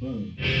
boom.